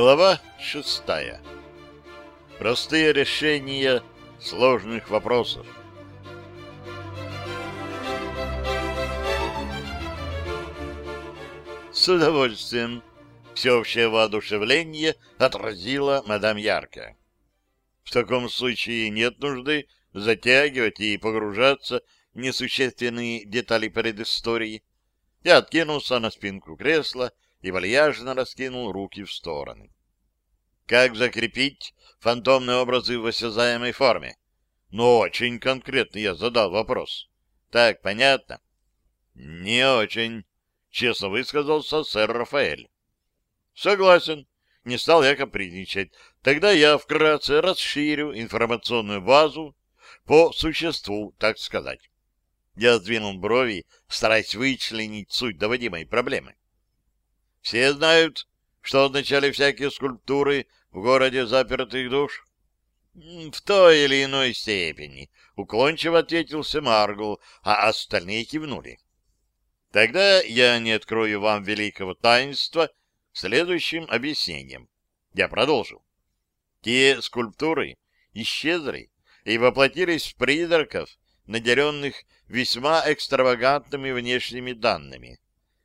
Глава шестая. Простые решения сложных вопросов. С удовольствием всеобщее воодушевление отразила мадам Ярко. В таком случае нет нужды затягивать и погружаться в несущественные детали предыстории. Я откинулся на спинку кресла и вальяжно раскинул руки в стороны. Как закрепить фантомные образы в осязаемой форме? Ну, очень конкретно я задал вопрос. Так, понятно? Не очень, честно высказался сэр Рафаэль. Согласен. Не стал я капризничать. Тогда я вкратце расширю информационную базу по существу, так сказать. Я сдвинул брови, стараясь вычленить суть доводимой проблемы. Все знают, что означали всякие скульптуры в городе запертых душ? В той или иной степени, уклончиво ответился Маргул, а остальные кивнули. Тогда я не открою вам великого таинства следующим объяснением. Я продолжил. Те скульптуры исчезли и воплотились в призраков, наделенных весьма экстравагантными внешними данными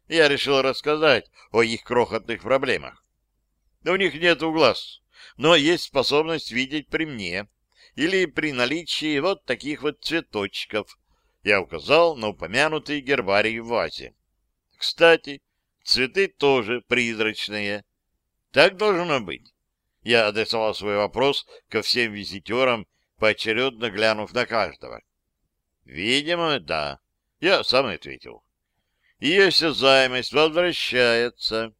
я решил рассказать о их крохотных проблемах. У них нет глаз, но есть способность видеть при мне или при наличии вот таких вот цветочков. Я указал на упомянутый гербарий в вазе. Кстати, цветы тоже призрачные. Так должно быть. Я адресовал свой вопрос ко всем визитерам, поочередно глянув на каждого. Видимо, да. Я сам ответил и осязаемость возвращается.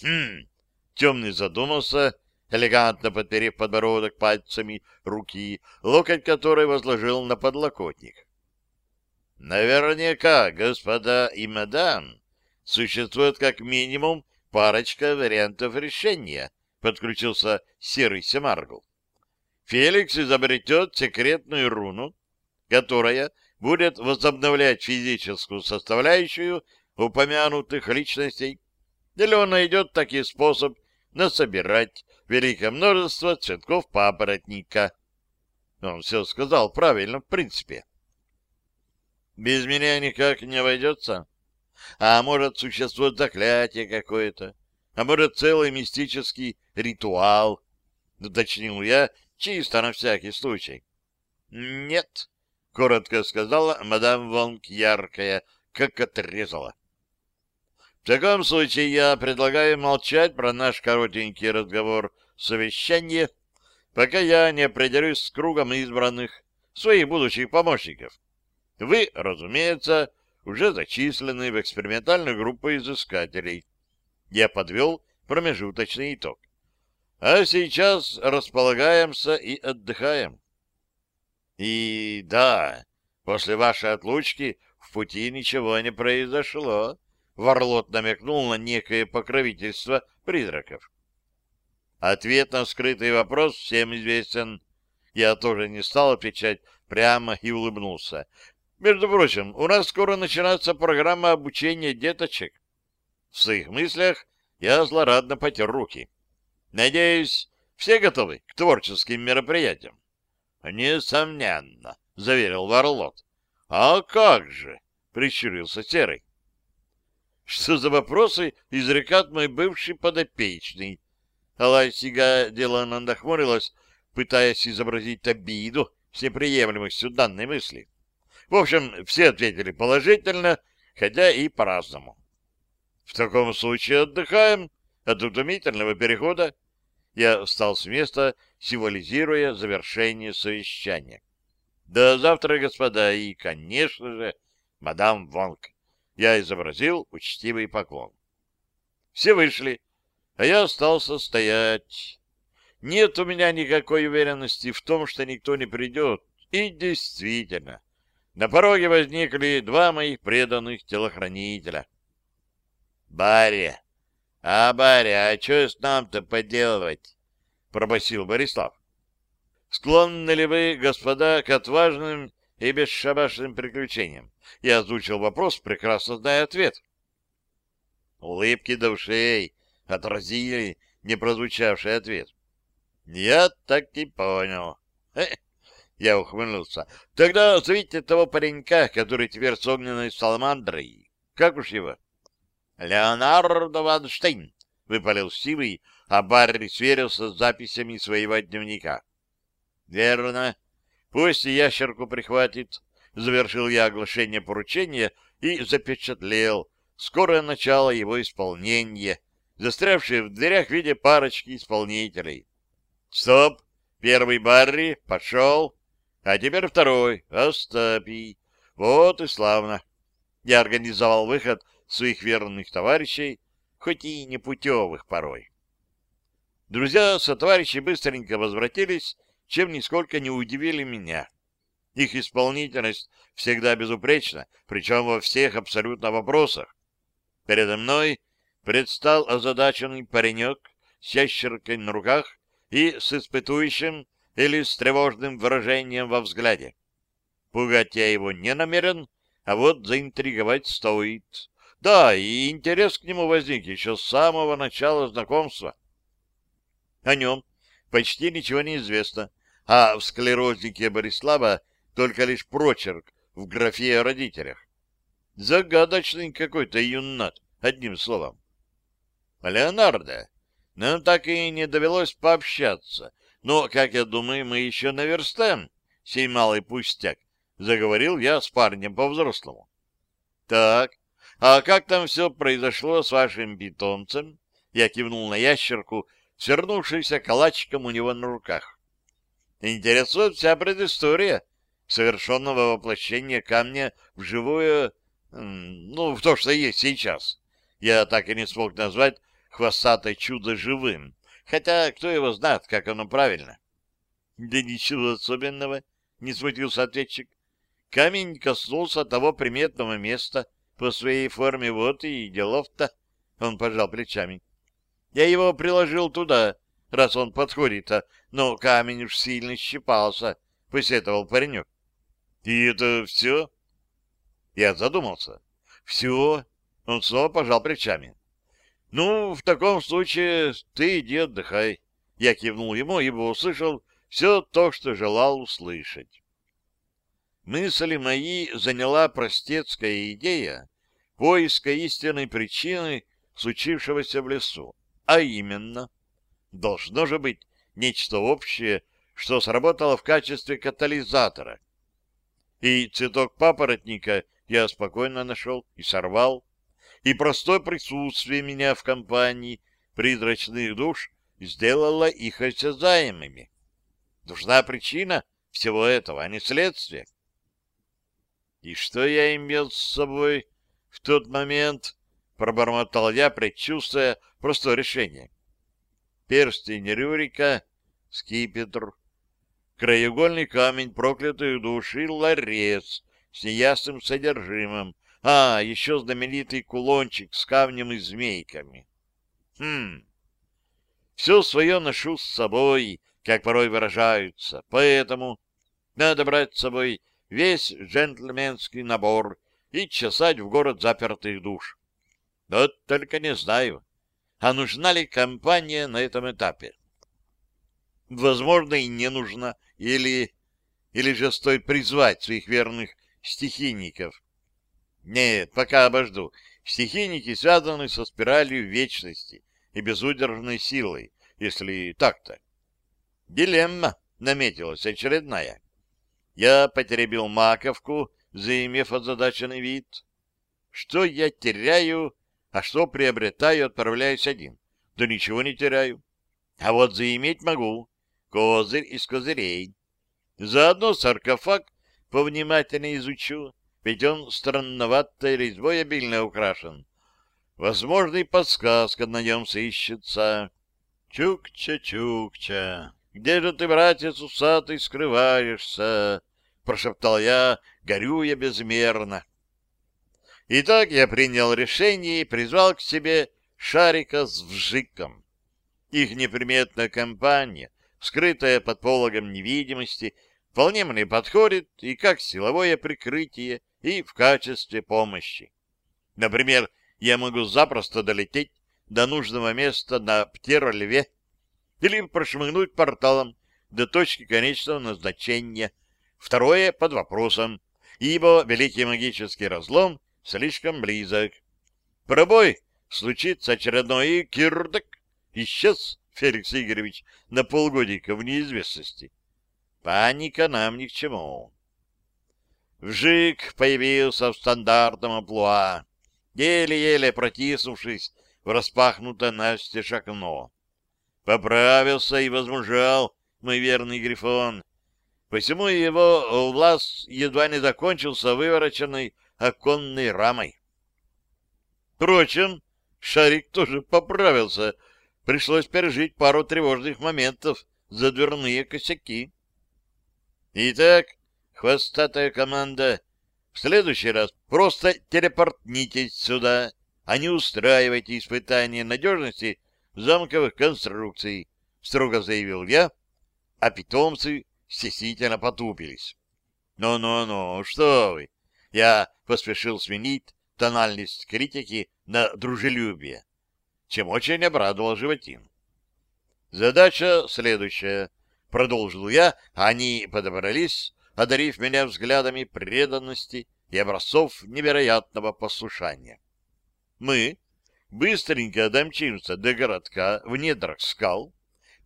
Хм, темный задумался, элегантно подперев подбородок пальцами руки, локоть которой возложил на подлокотник. Наверняка, господа и мадам, существует как минимум парочка вариантов решения, подключился серый Семаргл. Феликс изобретет секретную руну, которая будет возобновлять физическую составляющую упомянутых личностей, или он найдет такой способ насобирать великое множество цветков папоротника. Он все сказал правильно, в принципе. Без меня никак не обойдется. А может, существует заклятие какое-то, а может, целый мистический ритуал, уточнил я, чисто на всякий случай. Нет, — коротко сказала мадам Вонг яркая, как отрезала. В таком случае я предлагаю молчать про наш коротенький разговор совещание, пока я не определюсь с кругом избранных, своих будущих помощников. Вы, разумеется, уже зачислены в экспериментальную группу изыскателей. Я подвел промежуточный итог. А сейчас располагаемся и отдыхаем. И да, после вашей отлучки в пути ничего не произошло. Варлот намекнул на некое покровительство призраков. Ответ на скрытый вопрос всем известен. Я тоже не стал отвечать прямо и улыбнулся. Между прочим, у нас скоро начинается программа обучения деточек. В своих мыслях я злорадно потер руки. Надеюсь, все готовы к творческим мероприятиям. Несомненно, заверил Варлот. А как же? Прищурился Серый. Что за вопросы изрекает мой бывший подопечный? Алайсига деланно нахмурилась, пытаясь изобразить обиду с неприемлемостью данной мысли. В общем, все ответили положительно, хотя и по-разному. В таком случае отдыхаем от утомительного перехода. Я встал с места символизируя завершение совещания. До завтра, господа, и, конечно же, мадам Вонг. Я изобразил учтивый поклон. Все вышли, а я остался стоять. Нет у меня никакой уверенности в том, что никто не придет. И действительно, на пороге возникли два моих преданных телохранителя. Барри, а Барри, а что с нам-то поделывать? пробасил Борислав. Склонны ли вы, господа, к отважным и бесшабашным приключениям? Я озвучил вопрос, прекрасно зная ответ. Улыбки до ушей отразили не прозвучавший ответ. Я так и понял. Я ухмыльнулся. Тогда зовите того паренька, который теперь с огненной саламандрой. Как уж его? Леонардо Ванштейн, выпалил силой, а Барри сверился с записями своего дневника. Верно. Пусть и ящерку прихватит. Завершил я оглашение поручения и запечатлел скорое начало его исполнения, застрявшее в дверях в виде парочки исполнителей. Стоп! Первый Барри пошел, а теперь второй, Остапий. Вот и славно. Я организовал выход своих верных товарищей, хоть и непутевых порой. Друзья-сотоварищи быстренько возвратились, чем нисколько не удивили меня. Их исполнительность всегда безупречна, причем во всех абсолютно вопросах. Передо мной предстал озадаченный паренек с ящеркой на руках и с испытующим или с тревожным выражением во взгляде. Пугать я его не намерен, а вот заинтриговать стоит. Да, и интерес к нему возник еще с самого начала знакомства. О нем почти ничего не известно, а в склерознике Борислава только лишь прочерк в графе о родителях. Загадочный какой-то юнат, одним словом. Леонардо, нам так и не довелось пообщаться, но, как я думаю, мы еще наверстаем сей малый пустяк, заговорил я с парнем по-взрослому. Так, а как там все произошло с вашим питомцем? Я кивнул на ящерку, свернувшуюся калачиком у него на руках. Интересует вся предыстория совершенного воплощения камня в живое, ну, в то, что есть сейчас. Я так и не смог назвать хвостатое чудо живым, хотя кто его знает, как оно правильно. — Да ничего особенного, — не смутился ответчик. Камень коснулся того приметного места по своей форме, вот и делов-то. Он пожал плечами. Я его приложил туда, раз он подходит, а, но камень уж сильно щипался, — посетовал паренек. — И это все? Я задумался. — Все? Он снова пожал плечами. «Ну, в таком случае ты иди отдыхай». Я кивнул ему, ибо услышал все то, что желал услышать. Мысли мои заняла простецкая идея поиска истинной причины случившегося в лесу. А именно, должно же быть нечто общее, что сработало в качестве катализатора. И цветок папоротника я спокойно нашел и сорвал, и простое присутствие меня в компании призрачных душ сделало их осязаемыми. Нужна причина всего этого, а не следствие. И что я имел с собой в тот момент, пробормотал я, предчувствуя простое решение. Перстень Рюрика, скипетр, краеугольный камень проклятых душ и ларец с неясным содержимым, а, еще знаменитый кулончик с камнем и змейками. Хм. Все свое ношу с собой, как порой выражаются, поэтому надо брать с собой весь джентльменский набор и чесать в город запертых душ. Вот только не знаю, а нужна ли компания на этом этапе. Возможно, и не нужна, или... или же стоит призвать своих верных стихийников, нет, пока обожду. Стихийники связаны со спиралью вечности и безудержной силой, если так-то. Дилемма наметилась очередная. Я потеребил маковку, заимев озадаченный вид. Что я теряю, а что приобретаю, отправляюсь один? Да ничего не теряю. А вот заиметь могу. Козырь из козырей. Заодно саркофаг повнимательнее изучу ведь он странноватой резьбой обильно украшен. Возможно, и подсказка на нем сыщется. Чукча-чукча, где же ты, братец усатый, скрываешься? Прошептал я, горюя безмерно. Итак, я принял решение и призвал к себе Шарика с Вжиком. Их неприметная компания, скрытая под пологом невидимости, вполне мне подходит и как силовое прикрытие, и в качестве помощи. Например, я могу запросто долететь до нужного места на Птер-Льве или прошмыгнуть порталом до точки конечного назначения. Второе под вопросом, ибо великий магический разлом слишком близок. Пробой случится очередной и кирдак. Исчез Феликс Игоревич на полгодика в неизвестности. Паника нам ни к чему. Вжик появился в стандартном амплуа, еле-еле протиснувшись в распахнутое настежь окно. Поправился и возмужал мой верный Грифон. Посему его влас едва не закончился вывороченной оконной рамой. Впрочем, Шарик тоже поправился. Пришлось пережить пару тревожных моментов за дверные косяки. Итак, хвостатая команда, в следующий раз просто телепортнитесь сюда, а не устраивайте испытания надежности замковых конструкций, строго заявил я, а питомцы стеснительно потупились. «Ну-ну-ну, что вы!» Я поспешил сменить тональность критики на дружелюбие, чем очень обрадовал животин. «Задача следующая», — продолжил я, а они подобрались, одарив меня взглядами преданности и образцов невероятного послушания. Мы быстренько домчимся до городка в недрах скал,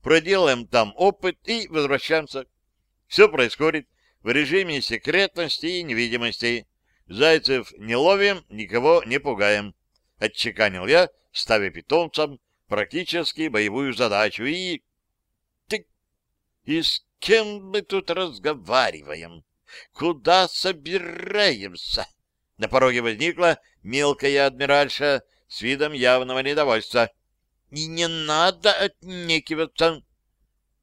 проделаем там опыт и возвращаемся. Все происходит в режиме секретности и невидимости. Зайцев не ловим, никого не пугаем. Отчеканил я, ставя питомцам практически боевую задачу. И... Ты... И с кем мы тут разговариваем? Куда собираемся? На пороге возникла мелкая адмиральша с видом явного недовольства. И не надо отнекиваться.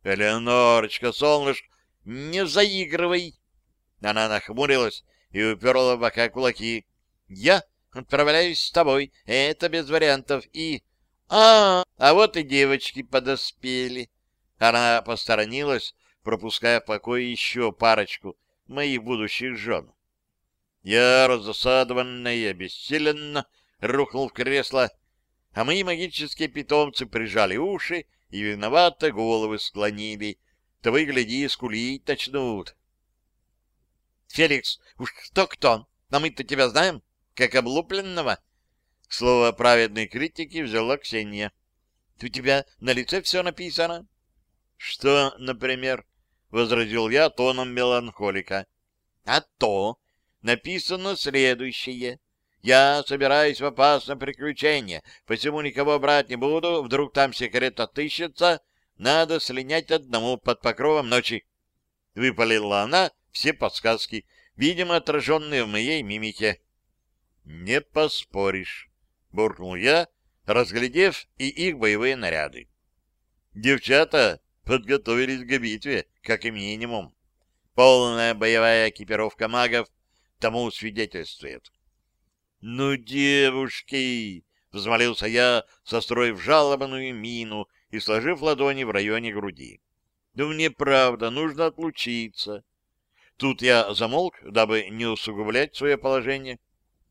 Элеонорочка, солнышко, не заигрывай. Она нахмурилась и уперла в бока кулаки. Я отправляюсь с тобой, это без вариантов. И... А, а вот и девочки подоспели. Она посторонилась, пропуская в покой еще парочку моих будущих жен. Я, разосадованно и обессиленно, рухнул в кресло, а мои магические питомцы прижали уши и виновато головы склонили, того и гляди, скулить начнут. — Феликс, уж кто-кто, но мы-то тебя знаем, как облупленного. Слово праведной критики взяла Ксения. — У тебя на лице все написано? — Что, например? — возразил я тоном меланхолика. — А то написано следующее. Я собираюсь в опасное приключение, посему никого брать не буду, вдруг там секрет отыщется, надо слинять одному под покровом ночи. Выпалила она все подсказки, видимо, отраженные в моей мимике. Не поспоришь, буркнул я, разглядев и их боевые наряды. Девчата подготовились к битве, как и минимум. Полная боевая экипировка магов тому свидетельствует. — Ну, девушки! — взмолился я, состроив жалобную мину и сложив ладони в районе груди. — Да мне правда, нужно отлучиться. Тут я замолк, дабы не усугублять свое положение.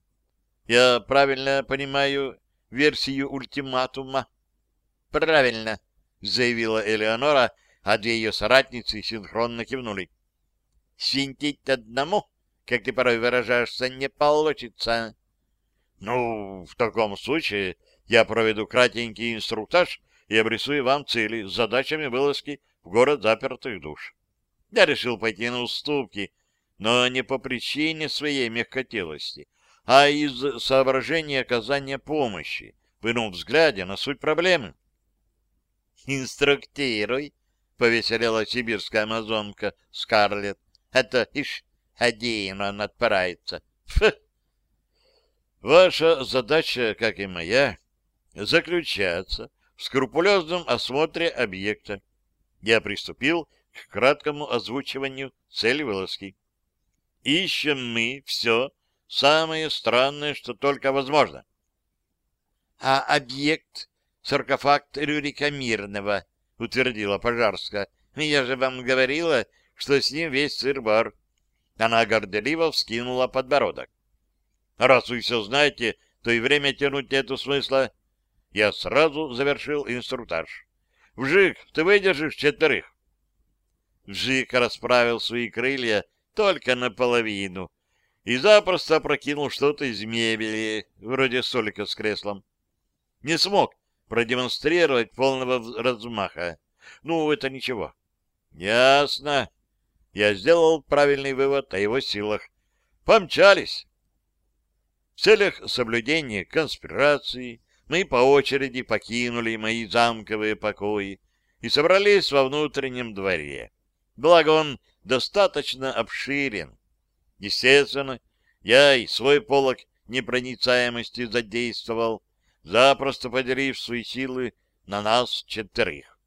— Я правильно понимаю версию ультиматума? — Правильно, — заявила Элеонора, а две ее соратницы синхронно кивнули. — Свинтить одному, как ты порой выражаешься, не получится. — Ну, в таком случае я проведу кратенький инструктаж и обрисую вам цели с задачами вылазки в город запертых душ. Я решил пойти на уступки, но не по причине своей мягкотелости, а из соображения оказания помощи в ином взгляде на суть проблемы. «Инструктируй», — повеселела сибирская амазонка Скарлетт. «Это, ишь, один он отпирается. Фу! Ваша задача, как и моя, заключается в скрупулезном осмотре объекта. Я приступил к краткому озвучиванию цели вылазки. Ищем мы все самое странное, что только возможно. А объект — саркофаг Рюрика Мирного, — утвердила Пожарская. Я же вам говорила, что с ним весь сыр-бар. Она горделиво вскинула подбородок. Раз вы все знаете, то и время тянуть нету смысла. Я сразу завершил инструктаж. «Вжик, ты выдержишь четверых?» Вжик расправил свои крылья только наполовину и запросто прокинул что-то из мебели, вроде столика с креслом. Не смог продемонстрировать полного размаха. Ну, это ничего. Ясно. Я сделал правильный вывод о его силах. Помчались. В целях соблюдения конспирации мы по очереди покинули мои замковые покои и собрались во внутреннем дворе. Благо он достаточно обширен. Естественно, я и свой полог непроницаемости задействовал, запросто поделив свои силы на нас четверых.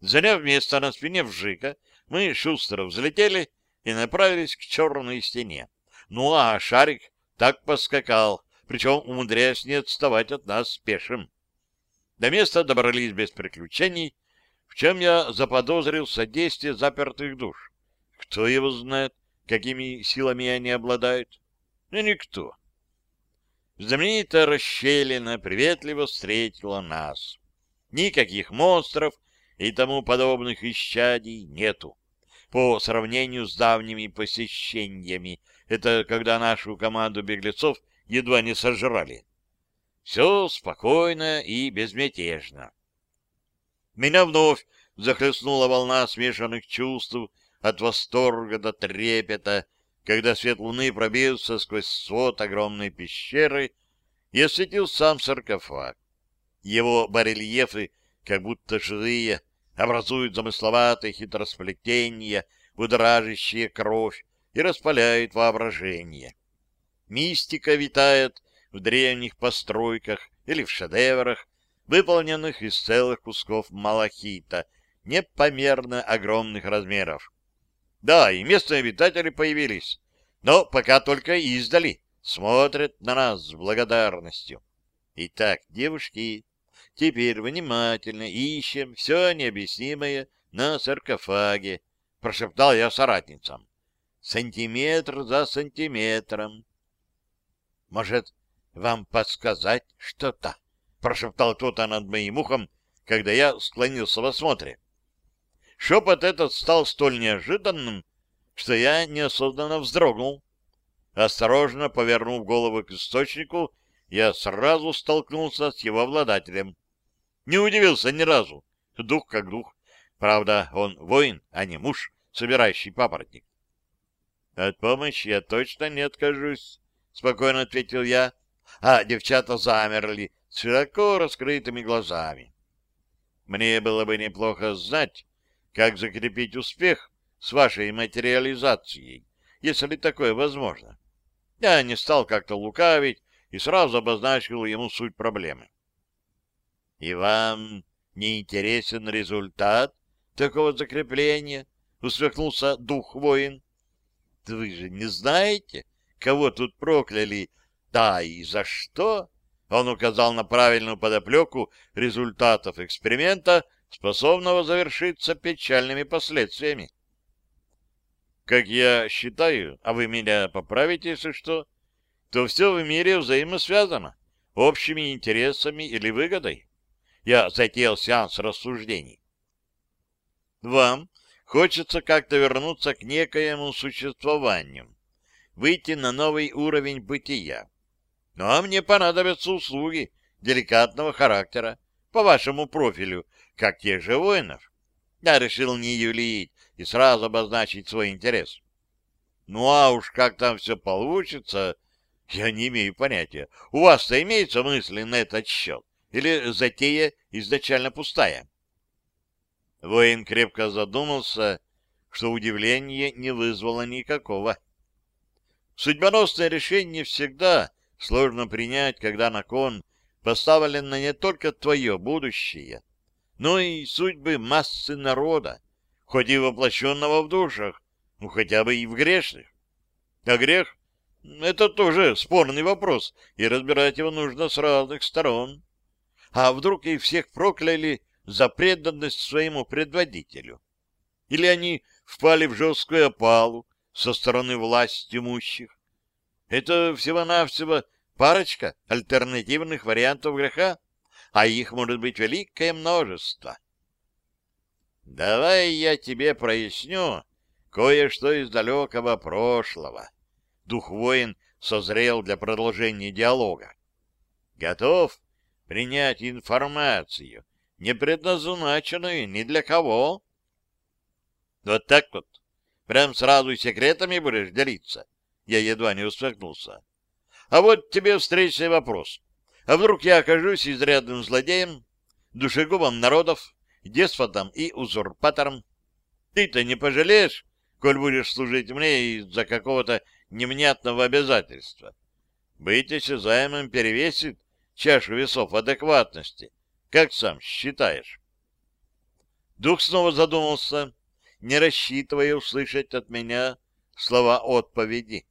Заняв место на спине вжика, мы шустро взлетели и направились к черной стене. Ну а шарик так поскакал, причем умудряясь не отставать от нас пешим. До места добрались без приключений, в чем я заподозрил содействие запертых душ. Кто его знает, какими силами они обладают? Ну, никто. Знаменитая расщелина приветливо встретила нас. Никаких монстров и тому подобных исчадий нету. По сравнению с давними посещениями, это когда нашу команду беглецов едва не сожрали. Все спокойно и безмятежно. Меня вновь захлестнула волна смешанных чувств от восторга до трепета, когда свет луны пробился сквозь свод огромной пещеры и осветил сам саркофаг. Его барельефы, как будто живые, образуют замысловатые хитросплетения, будоражащие кровь и распаляют воображение. Мистика витает в древних постройках или в шедеврах, выполненных из целых кусков малахита, непомерно огромных размеров. Да, и местные обитатели появились, но пока только издали, смотрят на нас с благодарностью. Итак, девушки, теперь внимательно ищем все необъяснимое на саркофаге, прошептал я соратницам. Сантиметр за сантиметром. Может, вам подсказать что-то? Прошептал кто-то над моим ухом, когда я склонился в осмотре. Шепот этот стал столь неожиданным, что я неосознанно вздрогнул. Осторожно повернув голову к источнику, я сразу столкнулся с его обладателем. Не удивился ни разу. Дух как дух. Правда, он воин, а не муж, собирающий папоротник. От помощи я точно не откажусь. — спокойно ответил я, а девчата замерли с широко раскрытыми глазами. Мне было бы неплохо знать, как закрепить успех с вашей материализацией, если такое возможно. Я не стал как-то лукавить и сразу обозначил ему суть проблемы. — И вам не интересен результат такого закрепления? — усмехнулся дух-воин. — Вы же не знаете, кого тут прокляли, да и за что? Он указал на правильную подоплеку результатов эксперимента, способного завершиться печальными последствиями. Как я считаю, а вы меня поправите, если что, то все в мире взаимосвязано общими интересами или выгодой. Я затеял сеанс рассуждений. Вам хочется как-то вернуться к некоему существованию выйти на новый уровень бытия. Ну, а мне понадобятся услуги деликатного характера по вашему профилю, как тех же воинов. Я решил не юлить и сразу обозначить свой интерес. Ну, а уж как там все получится, я не имею понятия. У вас-то имеются мысли на этот счет? Или затея изначально пустая? Воин крепко задумался, что удивление не вызвало никакого. Судьбоносное решение всегда сложно принять, когда на кон поставлено не только твое будущее, но и судьбы массы народа, хоть и воплощенного в душах, ну хотя бы и в грешных. А грех — это тоже спорный вопрос, и разбирать его нужно с разных сторон. А вдруг их всех прокляли за преданность своему предводителю? Или они впали в жесткую опалу, со стороны власть имущих. Это всего-навсего парочка альтернативных вариантов греха, а их может быть великое множество. Давай я тебе проясню кое-что из далекого прошлого. Дух воин созрел для продолжения диалога. Готов принять информацию, не предназначенную ни для кого? Вот так вот. Прям сразу секретами будешь делиться. Я едва не усмехнулся. А вот тебе встречный вопрос. А вдруг я окажусь изрядным злодеем, душегубом народов, деспотом и узурпатором? Ты-то не пожалеешь, коль будешь служить мне из-за какого-то невнятного обязательства. Быть осязаемым перевесит чашу весов адекватности. Как сам считаешь? Дух снова задумался, не рассчитывая услышать от меня слова отповеди.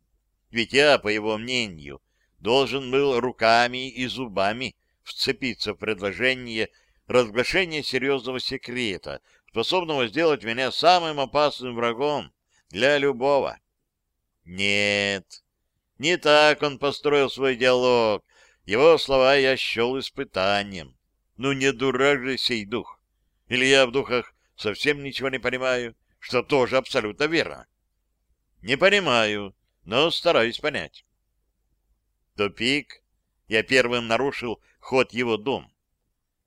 Ведь я, по его мнению, должен был руками и зубами вцепиться в предложение разглашения серьезного секрета, способного сделать меня самым опасным врагом для любого. Нет, не так он построил свой диалог. Его слова я счел испытанием. Ну, не дурак же сей дух. Или я в духах совсем ничего не понимаю, что тоже абсолютно верно. Не понимаю, но стараюсь понять. Тупик. Я первым нарушил ход его дом.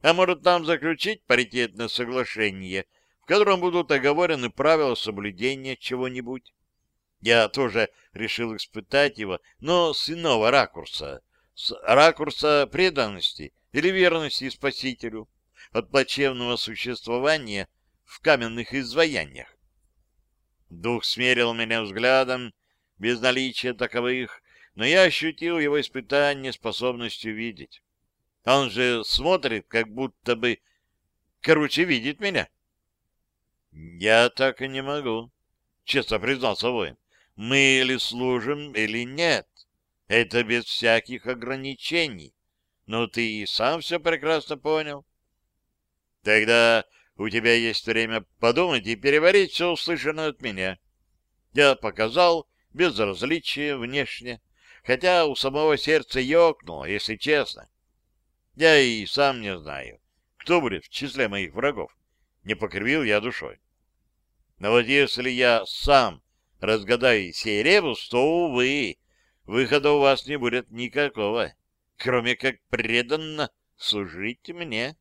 А может, там заключить паритетное соглашение, в котором будут оговорены правила соблюдения чего-нибудь? Я тоже решил испытать его, но с иного ракурса, с ракурса преданности или верности Спасителю, от плачевного существования в каменных изваяниях. Дух смерил меня взглядом, без наличия таковых, но я ощутил его испытание способностью видеть. Он же смотрит, как будто бы... Короче, видит меня. Я так и не могу, честно признался воин. Мы или служим, или нет. Это без всяких ограничений. Но ты и сам все прекрасно понял. Тогда у тебя есть время подумать и переварить все услышанное от меня. Я показал безразличие внешне, хотя у самого сердца ёкнуло, если честно. Я и сам не знаю, кто будет в числе моих врагов. Не покривил я душой. Но вот если я сам разгадаю сей ребус, то, увы, выхода у вас не будет никакого, кроме как преданно служить мне.